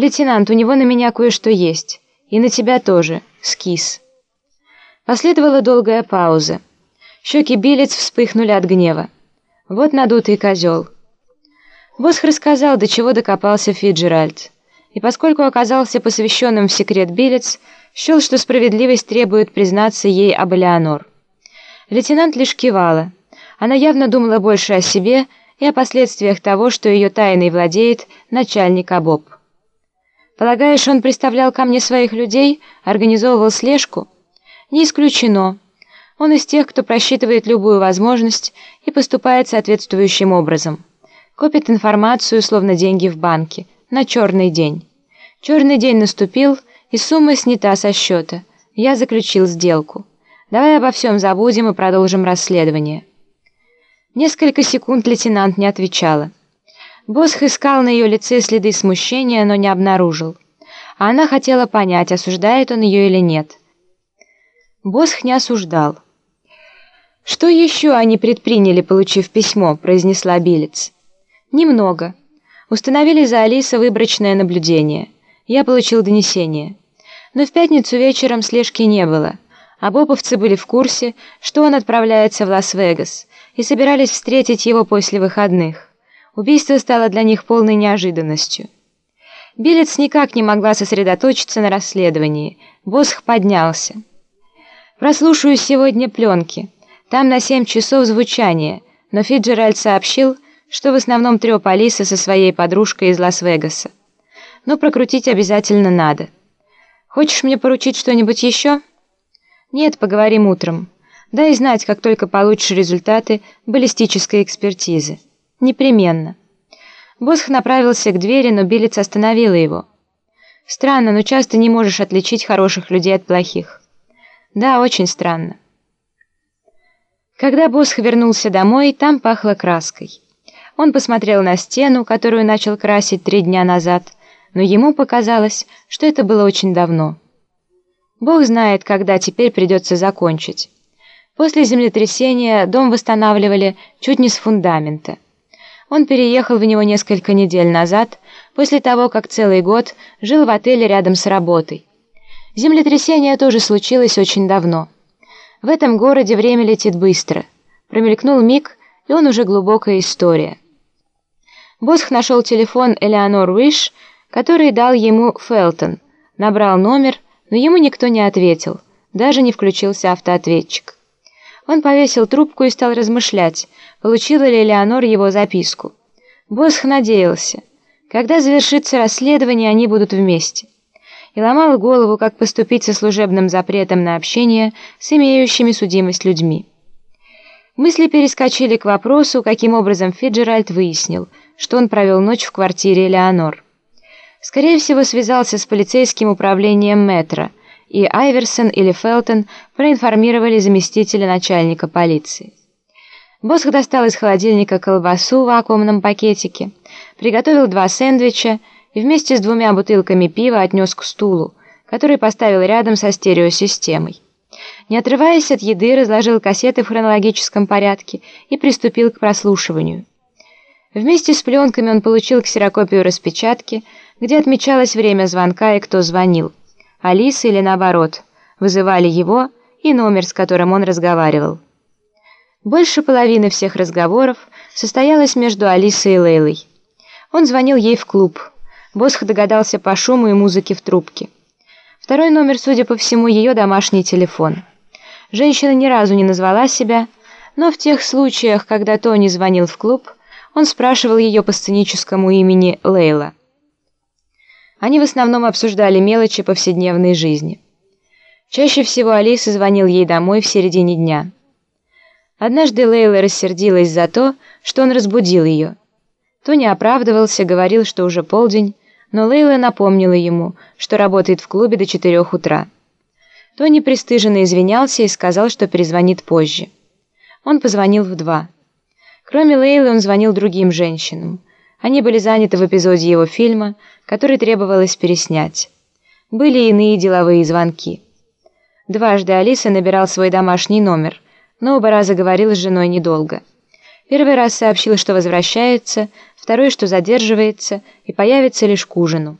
«Лейтенант, у него на меня кое-что есть. И на тебя тоже. Скис». Последовала долгая пауза. Щеки Билец вспыхнули от гнева. Вот надутый козел. Босх рассказал, до чего докопался Фиджеральд. И поскольку оказался посвященным в секрет Билец, счел, что справедливость требует признаться ей об Элеонор. Лейтенант лишь кивала. Она явно думала больше о себе и о последствиях того, что ее тайной владеет начальник АБОП. «Полагаешь, он представлял ко мне своих людей, организовывал слежку?» «Не исключено. Он из тех, кто просчитывает любую возможность и поступает соответствующим образом. Копит информацию, словно деньги в банке, на черный день. Черный день наступил, и сумма снята со счета. Я заключил сделку. Давай обо всем забудем и продолжим расследование». Несколько секунд лейтенант не отвечала. Босх искал на ее лице следы смущения, но не обнаружил. А она хотела понять, осуждает он ее или нет. Босх не осуждал. «Что еще они предприняли, получив письмо?» – произнесла Билец. «Немного. Установили за Алиса выборочное наблюдение. Я получил донесение. Но в пятницу вечером слежки не было, а боповцы были в курсе, что он отправляется в Лас-Вегас – и собирались встретить его после выходных. Убийство стало для них полной неожиданностью. Биллетс никак не могла сосредоточиться на расследовании. Босх поднялся. «Прослушаю сегодня пленки. Там на семь часов звучание, но Фицджеральд сообщил, что в основном трёп Алисо со своей подружкой из Лас-Вегаса. Но прокрутить обязательно надо. Хочешь мне поручить что-нибудь еще?» «Нет, поговорим утром». Дай знать, как только получишь результаты баллистической экспертизы. Непременно. Босх направился к двери, но Билец остановила его. Странно, но часто не можешь отличить хороших людей от плохих. Да, очень странно. Когда Босх вернулся домой, там пахло краской. Он посмотрел на стену, которую начал красить три дня назад, но ему показалось, что это было очень давно. Бог знает, когда теперь придется закончить. После землетрясения дом восстанавливали чуть не с фундамента. Он переехал в него несколько недель назад, после того, как целый год жил в отеле рядом с работой. Землетрясение тоже случилось очень давно. В этом городе время летит быстро. Промелькнул миг, и он уже глубокая история. Босх нашел телефон Элеонор Уиш, который дал ему Фелтон, набрал номер, но ему никто не ответил, даже не включился автоответчик. Он повесил трубку и стал размышлять, получила ли Леонор его записку. Босх надеялся. Когда завершится расследование, они будут вместе. И ломал голову, как поступить со служебным запретом на общение с имеющими судимость людьми. Мысли перескочили к вопросу, каким образом Фиджеральд выяснил, что он провел ночь в квартире Леонор. Скорее всего, связался с полицейским управлением метро – и Айверсон или Фелтон проинформировали заместителя начальника полиции. Босх достал из холодильника колбасу в вакуумном пакетике, приготовил два сэндвича и вместе с двумя бутылками пива отнес к стулу, который поставил рядом со стереосистемой. Не отрываясь от еды, разложил кассеты в хронологическом порядке и приступил к прослушиванию. Вместе с пленками он получил ксерокопию распечатки, где отмечалось время звонка и кто звонил. Алиса или наоборот, вызывали его и номер, с которым он разговаривал. Больше половины всех разговоров состоялось между Алисой и Лейлой. Он звонил ей в клуб. Босх догадался по шуму и музыке в трубке. Второй номер, судя по всему, ее домашний телефон. Женщина ни разу не назвала себя, но в тех случаях, когда Тони звонил в клуб, он спрашивал ее по сценическому имени Лейла. Они в основном обсуждали мелочи повседневной жизни. Чаще всего Алиса звонил ей домой в середине дня. Однажды Лейла рассердилась за то, что он разбудил ее. Тони оправдывался, говорил, что уже полдень, но Лейла напомнила ему, что работает в клубе до четырех утра. Тони пристыженно извинялся и сказал, что перезвонит позже. Он позвонил в два. Кроме Лейлы он звонил другим женщинам. Они были заняты в эпизоде его фильма, который требовалось переснять. Были иные деловые звонки. Дважды Алиса набирал свой домашний номер, но оба раза говорил с женой недолго. Первый раз сообщил, что возвращается, второй, что задерживается и появится лишь к ужину.